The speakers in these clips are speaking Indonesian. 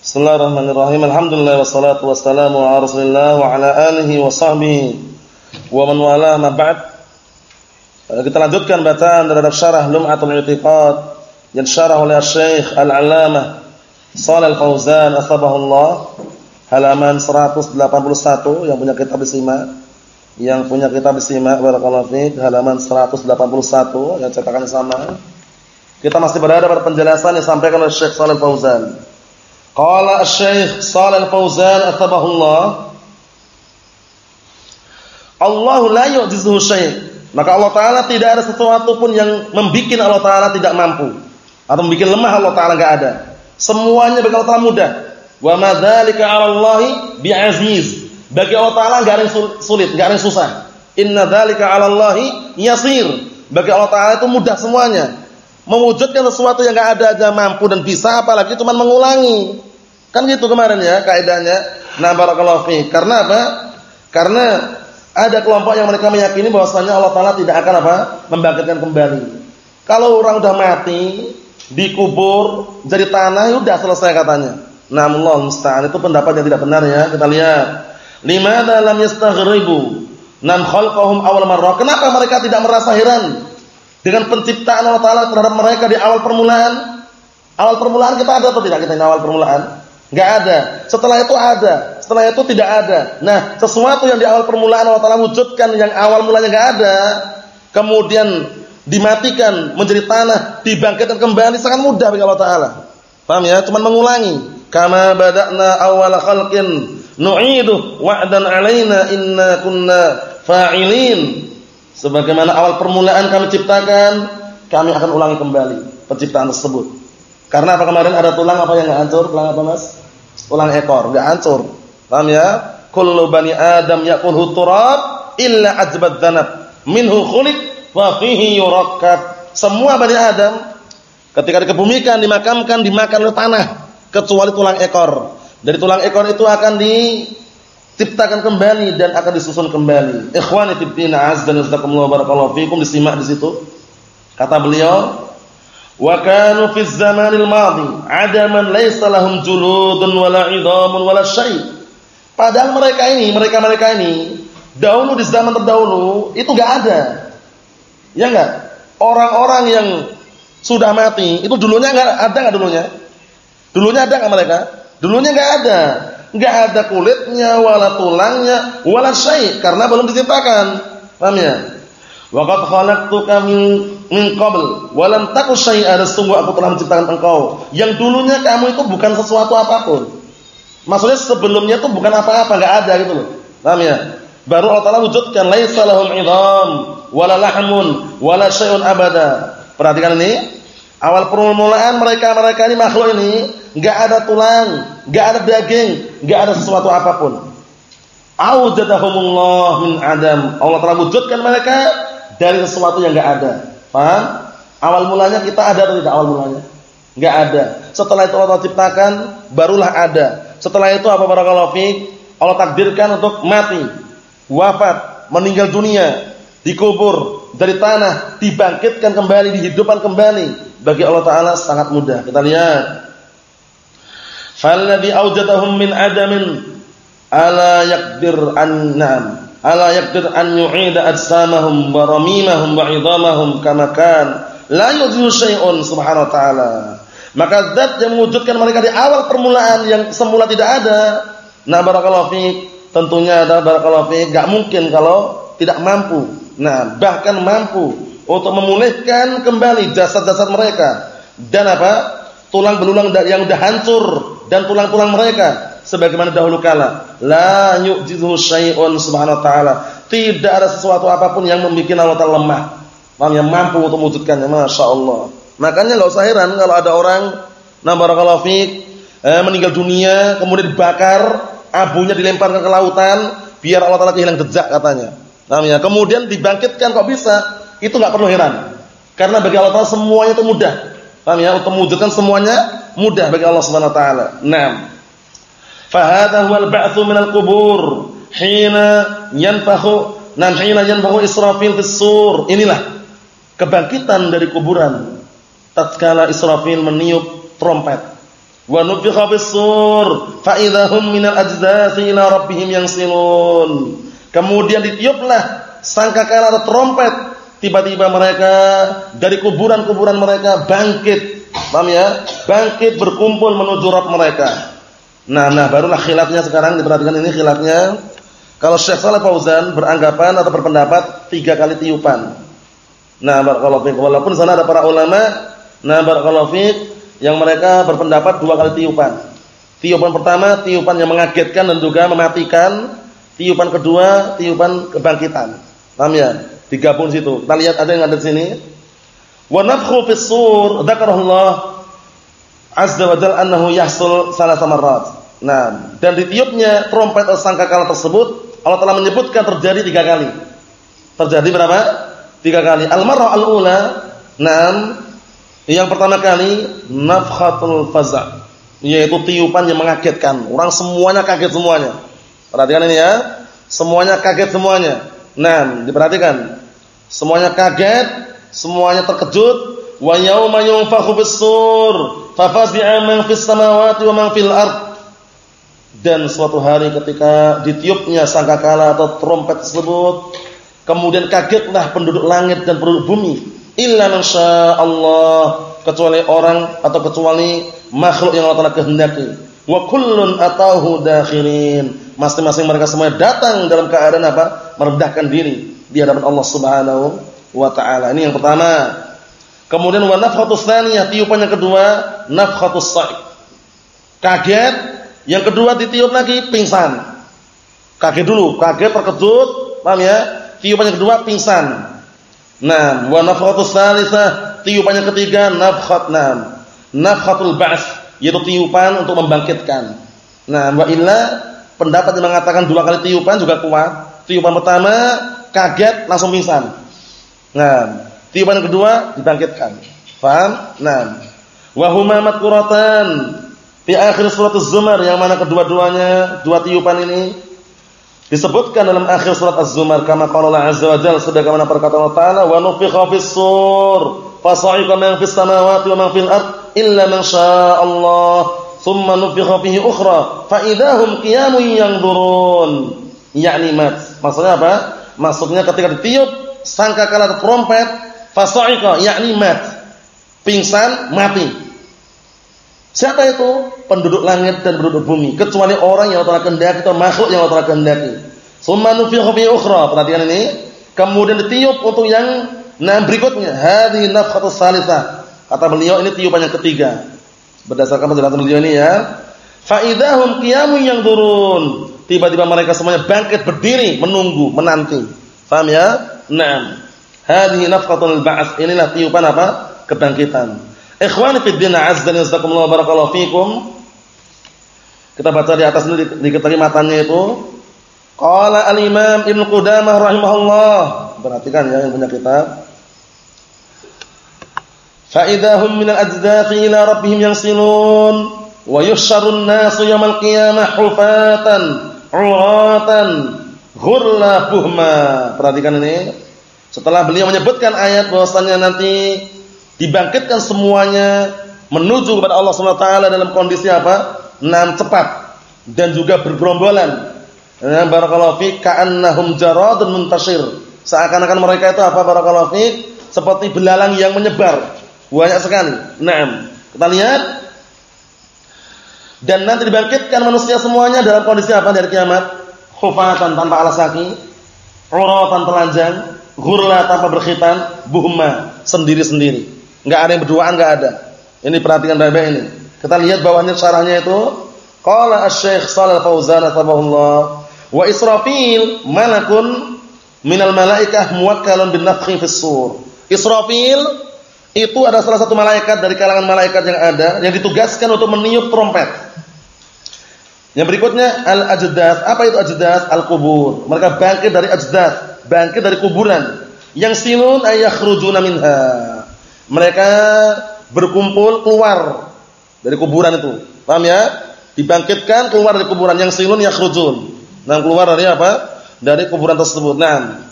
Bismillahirrahmanirrahim. Alhamdulillah wassalatu wassalamu ala Rasulillah wa ala alihi wa sahbihi wa man wala ma ba'd. Eh, kita lanjutkan bacaan terhadap syarah Lum'atul I'tiqad yang syarah oleh Syekh Al-'Allamah Shalal Fauzan asbahullah halaman 181 yang punya kitab disimak. Yang punya kitab disimak barakallahu fiik halaman 181 yang cetakan sama. Kita masih berada pada penjelasan yang disampaikan oleh Syekh Shalal Fauzan. Qala Asy-Syaikh Shalal Fauzan atabahullah Allah la yu'jizuhu syai'. Maka Allah taala tidak ada sesuatu pun yang membuat Allah taala tidak mampu atau membuat lemah Allah taala enggak ada. Semuanya bagi Allah taala mudah. Wa ma dzalika 'ala Allah bi'aziz. Bagi Allah taala enggak ada yang sulit, enggak ada yang susah. Inna dzalika 'ala Allah yasir. Bagi Allah taala itu mudah semuanya. Mewujudkan sesuatu yang enggak ada aja mampu dan bisa apalagi cuma mengulangi. Kan gitu kemarin ya kaidahnya. Nah barakallahu fi. Karena apa? Karena ada kelompok yang mereka meyakini bahwasanya Allah taala tidak akan apa? membangkitkan kembali. Kalau orang udah mati, dikubur jadi tanah, ya udah selesai katanya. Allah musta'an itu pendapat yang tidak benar ya. Kita lihat. Limadza lam yastaghribu nam khalqahum awal marrah? Kenapa mereka tidak merasa heran dengan penciptaan Allah taala terhadap mereka di awal permulaan? Awal permulaan kita ada atau tidak kita di awal permulaan? Enggak ada. Setelah itu ada, setelah itu tidak ada. Nah, sesuatu yang di awal permulaan Allah Taala wujudkan yang awal mulanya enggak ada, kemudian dimatikan menjadi tanah, dibangkitkan kembali sangat mudah bagi Allah Taala. Paham ya? Cuma mengulangi. Kama bada'na awwala khalqin nu'idu wa'dan 'alaina inna kunna fa'ilin. Sebagaimana awal permulaan kami ciptakan, kami akan ulangi kembali penciptaan tersebut. Karena apa kemarin ada tulang apa yang enggak hancur? Tulang apa, Mas? tulang ekor, enggak hancur. Paham ya? Kullu bani Adam yaqulhu turab illa ajbad dzanab. Minhu khuliq wa fihi yurakkab. Semua bani Adam ketika dikebumikan, dimakamkan, dimakan oleh tanah kecuali tulang ekor. Dari tulang ekor itu akan diciptakan kembali dan akan disusun kembali. Ikhwani fid din azza wa jalla barakallahu fikum disimak di situ. Kata beliau, Wa kanu fi zamanil madhi adaman laysa lahum juludun wala idhamun wala syai'. Padahal mereka ini, mereka-mereka ini dahulu di zaman terdahulu itu enggak ada. Ya enggak? Orang-orang yang sudah mati itu dulunya enggak ada enggak dulunya? Dulunya ada enggak mereka? Dulunya enggak ada. Enggak ada kulitnya, wala tulangnya, wala syai' karena belum diciptakan. Paham ya? Wa qad khalaqtuka min qabl wa lam taku syai'an sungguh aku telah menciptakan engkau yang dulunya kamu itu bukan sesuatu apa pun. Maksudnya sebelumnya itu bukan apa-apa, enggak ada gitu loh. Paham ya? Baru Allah Taala wujudkan laisa lahum idham wala lahmun wala syai'un abada. Perhatikan ini. Awal permulaan mereka-mereka ini makhluk ini enggak ada tulang, enggak ada daging, enggak ada sesuatu apa pun. Aujadahumullah min adam. Allah telah wujudkan mereka dari sesuatu yang enggak ada. Paham? Awal mulanya kita ada atau tidak awal mulanya? Enggak ada. Setelah itu Allah ciptakan, barulah ada. Setelah itu apa barakallahu fiik? Allah takdirkan untuk mati, wafat, meninggal dunia, dikubur dari tanah, dibangkitkan kembali, dihidupkan kembali. Bagi Allah taala sangat mudah. Kita lihat. Falladhi awjadahum min adamin ala yaqdir an na'am ala yaqdir an yu'ida ajsamahum wa ramimahum wa 'idhamahum kama kan. La yuzilu syai'un subhanahu wa ta'ala. Maka zat yang mewujudkan mereka di awal permulaan yang semula tidak ada nah barakallahu fi tentunya ada barakallahu fi enggak mungkin kalau tidak mampu. Nah bahkan mampu untuk memulihkan kembali jasad-jasad mereka. Dan apa? Tulang belulang yang sudah hancur dan tulang-tulang mereka sebagaimana dahulu kala. La yu'jizuhu syai'un subhanahu wa ta'ala. Tidak ada sesuatu apa pun yang membuat Allah Ta'ala lemah. Paham yang mampu untuk mewujudkannya. Masya Allah. Makanya enggak usah heran kalau ada orang na barakallahu fiik eh, meninggal dunia kemudian dibakar, abunya dilemparkan ke lautan biar Allah Ta'ala hilang jejak katanya. Paham ya? Kemudian dibangkitkan kok bisa? Itu enggak perlu heran. Karena bagi Allah Ta'ala semuanya itu mudah. Paham ya? Untuk mewujudkan semuanya mudah bagi Allah Subhanahu wa taala. Naam. Fahadha huwal ba'tsu minal qubur hina yanfakhu nan hina yanfakhu Israfil fis sur. Inilah kebangkitan dari kuburan tatkala Israfil meniup trompet. Wa nufikha fis-sur fa idahum minal ajdathi ila rabbihim yansilun. Kemudian ditiuplah sangkakala atau trompet, tiba-tiba mereka dari kuburan-kuburan mereka bangkit. Paham ya? Bangkit berkumpul menuju Rabb mereka. Nah, nah barulah khilafnya sekarang diperhatikan ini khilafnya. Kalau Syekh Saleh Fauzan beranggapan atau berpendapat tiga kali tiupan. Nah, barakallahu fiik. Walaupun sana ada para ulama, nah barakallahu fiik yang mereka berpendapat dua kali tiupan. Tiupan pertama tiupan yang mengagetkan dan juga mematikan. Tiupan kedua tiupan kebangkitan. Paham ya? Digabung situ. Kita lihat ada yang ada di sini. Wa nafkhu fis sur dzakarallah azza wa jalla annahu yahsul salah marrat. Nah, dan ditiupnya trompet atau sangkakala tersebut Allah telah menyebutkan terjadi tiga kali. Terjadi berapa? Tiga kali. Al-marrah al-ula, enam yang pertama kali nafkhatul faza, yaitu tiupan yang mengagetkan. Orang semuanya kaget semuanya. Perhatikan ini ya. Semuanya kaget semuanya. Nah, diperhatikan. Semuanya kaget, semuanya terkejut. Wa yauma yunfakhu bis-sur, fafazi'a man fis samawati wa man fil ard. Dan suatu hari ketika ditiupnya sangkakala atau trompet tersebut, kemudian kagetlah penduduk langit dan penduduk bumi illa masya Allah kecuali orang atau kecuali makhluk yang Allah Taala kehendaki. Wa kullun atahu dakhirin. Masing-masing mereka semua datang dalam keadaan apa? Merendahkan diri di hadapan Allah Subhanahu wa taala. Ini yang pertama. Kemudian wa nafkhatus tsaniyah, tiupan yang kedua, nafkhatus sa'iq. Kaget, yang kedua ditiup lagi pingsan. Kaget dulu, kaget terkejut, paham ya? Tiupan yang kedua pingsan. Nah, wa nafkhatus tsalitsah, tiupan yang ketiga nafkhat nam. Nafkhatul ba's, yaitu tiupan untuk membangkitkan. Nah, wa illa pendapat yang mengatakan dua kali tiupan juga kuat. Tiupan pertama kaget langsung pingsan. Nah, tiupan kedua? Dibangkitkan. Faham? Nah, wa huma madkuratan di akhir surat Az-Zumar yang mana kedua-duanya dua tiupan ini Disebutkan dalam akhir surat Az-Zumar kama qala Allah azza wa jalla sebagaimana perkataan Allah Ta'ala wa nufikha fis sur fasa'iqa man fis samawati wa man fil ard illa man syaa Allah thumma nufikha fihi ukhra fa idahum qiyamun yanzurun yakni mat. Maksudnya apa? Maksudnya ketika ditiup sangkakala trompet fasa'iqa yakni mat pingsan mati Siapa itu? Penduduk langit dan penduduk bumi. Kecuali orang yang Allah kehendaki atau makhluk yang Allah kehendaki. Summa nufikhu fi ukhra. Perhatikan ini. Kemudian ditiup untuk yang nah berikutnya. Hadhi nafkhatus salisah. Kata beliau ini tiupan yang ketiga. Berdasarkan penjelasan beliau ini ya. Fa idahum yang turun. Tiba-tiba mereka semuanya bangkit berdiri menunggu, menanti. Paham ya? Naam. Hadhi nafkhatul ba'ats. Inilah tiupan apa? Kebangkitan. Ikhwani fi din azza wa jalla barakallahu fikum. Kita baca di atas ini diketahui matanya itu. Qala al-Imam Ibnu Qudamah rahimahullah. Perhatikan ya yang punya kitab. Fa idahum min al-ajdathi ila rabbihim yansilun wa yuhsyarun nasu yaumil qiyamah hufatan uratan ghurla buhma. Perhatikan ini. Setelah beliau menyebutkan ayat bahwasanya nanti dibangkitkan semuanya menuju kepada Allah Subhanahu wa taala dalam kondisi apa? Nam cepat dan juga bergerombolan. Ya, barakallahu fi ka'annahum jaradun muntashir. Seakan-akan mereka itu apa barakallahu fi? Seperti belalang yang menyebar. Banyak sekali. Naam. Kita lihat dan nanti dibangkitkan manusia semuanya dalam kondisi apa dari kiamat? Khufatan tanpa alas kaki, uratan telanjang, ghurla tanpa berkhitan, buhma sendiri-sendiri. Enggak ada yang berduaan, enggak ada. Ini perhatikan baik-baik ini. Kita lihat bawahnya syarahnya itu qala asy-syekh Shalal Fauzan tabahullah wa Israfil malakun minal malaikah muwakkalun bin nafkhi fis sur. Israfil itu adalah salah satu malaikat dari kalangan malaikat yang ada yang ditugaskan untuk meniup trompet. Yang berikutnya al-ajdas. Apa itu ajdas? Al-kubur. Mereka bangkit dari ajdas, bangkit dari kuburan. Yang silun ayakhrujuna minha mereka berkumpul keluar dari kuburan itu. Paham ya? Dibangkitkan keluar dari kuburan yang silun yakhrujun. Nah, keluar dari apa? Dari kuburan tersebut. Nah.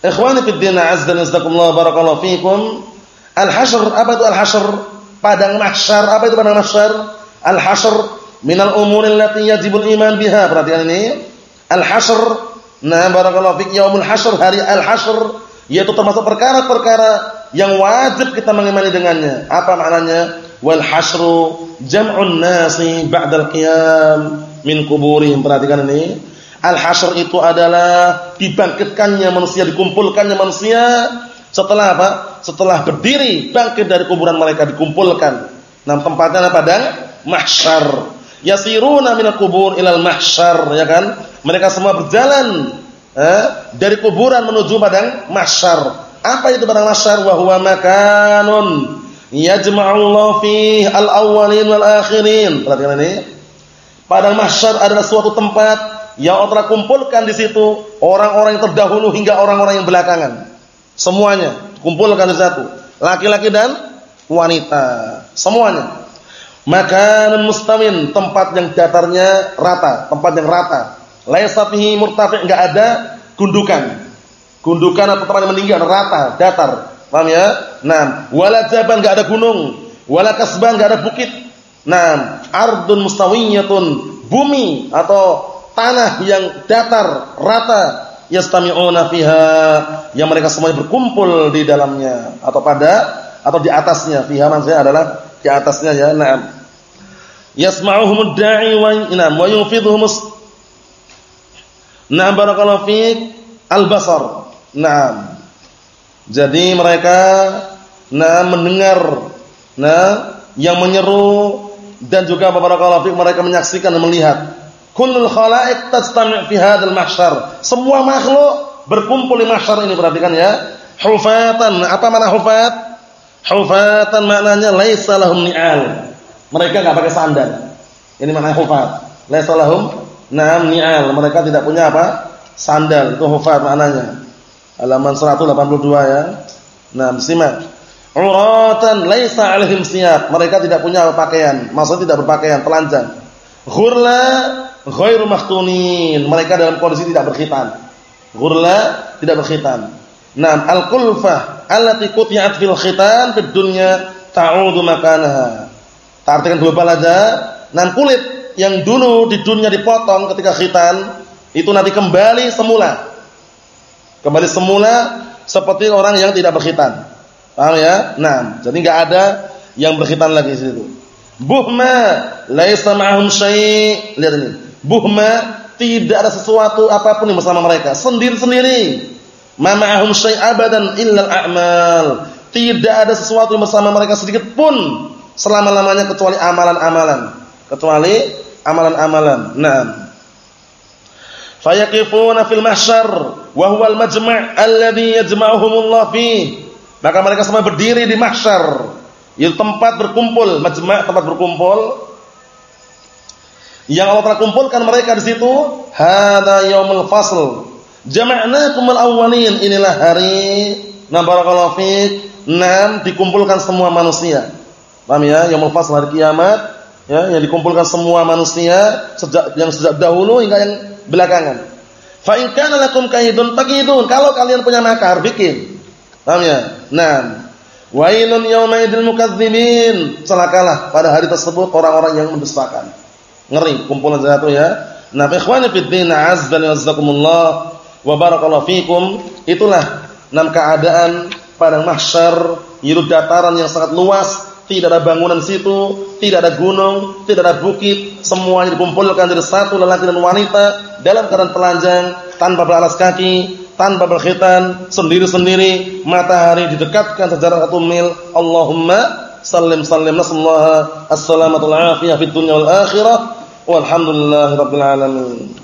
Ikhwani fid din azza wa jalla barakallahu fikum. Al-hasyr apa itu al-hasyr? padang mahsyar. Apa itu padang mahsyar? Al-hasyr minal umuri allati yajibul iman biha. Perhatikan ini. Al-hasyr Nah, barakallahu fik yaumul hasyr, hari al-hasyr yaitu termasuk perkara-perkara yang wajib kita mengimani dengannya. Apa maknanya? Wal hasyru jam'un nasi ba'dal qiyam min kuburihim. Perhatikan ini. Al-hasyr itu adalah dibangkitkannya manusia, dikumpulkannya manusia setelah apa? Setelah berdiri bangkit dari kuburan mereka dikumpulkan. Nah, tempatnya padang mahsyar. Yasiruna minal kubur ilal mahsyar, ya kan? Mereka semua berjalan eh, dari kuburan menuju padang mahsyar. Apa itu padang mahsyar? Wa huwa makanun yajma'ullahu fihi al-awwalin wal akhirin. Perhatikan ini. Padang mahsyar adalah suatu tempat yang Allah kumpulkan di situ orang-orang yang terdahulu hingga orang-orang yang belakangan. Semuanya kumpulkan di satu. Laki-laki dan wanita. Semuanya. Makan mustawin, tempat yang datarnya rata, tempat yang rata. Laisa fihi murtafi' enggak ada gundukan. Gundukan atau tempat yang meninggi rata, datar. Paham ya? Nah, wala jaban enggak ada gunung, wala kasban enggak ada bukit. Nah, ardun mustawiyatun, bumi atau tanah yang datar, rata. Yastami'una fiha. Yang mereka semuanya berkumpul di dalamnya. Atau pada atau di atasnya. Fiha maksudnya adalah di atasnya ya. Na'am. Yasma'uhum da'i wa inam wa yunfidhuhum na'am barakallahu fiik al-basar na'am jadi mereka nah mendengar nah yang menyeru dan juga barakallahu fiik mereka menyaksikan dan melihat Kullul khalaiq tastami' fi hadzal mahsyar. Semua makhluk berkumpul di mahsyar ini perhatikan ya. Hufatan. Apa makna hufat? Hufatan maknanya laisa lahum ni'al. Mereka enggak pakai sandal. Ini makna hufat. Laisa lahum na'am ni'al. Mereka tidak punya apa? Sandal. Itu hufat maknanya. Halaman 182 ya. Nah, simak. Uratan laisa alaihim siyab. Mereka tidak punya pakaian. Maksudnya tidak berpakaian, telanjang. Ghurla ghairu makhtunin. Mereka dalam kondisi tidak berkhitan. Ghurla tidak berkhitan. Naam, al-kulfah allati quti'at fil khitan fid dunya ta'udu makanaha. Tak artikan global aja. Nan kulit yang dulu di dunia dipotong ketika khitan itu nanti kembali semula. Kembali semula seperti orang yang tidak berkhitan. Paham ya? Nah, jadi enggak ada yang berkhitan lagi di situ. Buhma laisa ma'hum syai'. Lihat ini. Buhma tidak ada sesuatu apa pun yang bersama mereka, sendiri-sendiri. Ma ma'ahum syai' abadan illa al-a'mal. Tidak ada sesuatu yang bersama mereka sedikit pun selama-lamanya kecuali amalan-amalan. Kecuali amalan-amalan. Naam. Fayaqifuna fil mahsyar wa huwa al-majma' alladhi yajma'uhumullah fi. Maka mereka semua berdiri di mahsyar. Itu tempat berkumpul, majma' tempat berkumpul yang Allah telah kumpulkan mereka di situ, hada yaumul fasl. Jama'nakumul awwalin. Inilah hari na barakallahu fik, nam dikumpulkan semua manusia. Paham ya? Yaumul fasl hari kiamat, ya, yang dikumpulkan semua manusia sejak yang sejak dahulu hingga yang belakangan. Fa in kana lakum kaidun. Kalau kalian punya makar, bikin. Paham ya? Nah, wailun yauma idil mukadzibin. Celakalah pada hari tersebut orang-orang yang mendustakan. Ngeri kumpulan satu ya. Nah, ikhwani fid din azza wa jazakumullah wa barakallahu fikum. Itulah enam keadaan padang mahsyar, yaitu dataran yang sangat luas, tidak ada bangunan situ, tidak ada gunung, tidak ada bukit, semuanya dikumpulkan dari satu lelaki dan wanita dalam keadaan telanjang, tanpa beralas kaki, tanpa berkhitan, sendiri-sendiri, matahari didekatkan sejarah satu mil. Allahumma sallim sallim nasallaha as-salamatu al-afiyah fid dunya wal akhirah. Walhamdulillahirabbil alamin.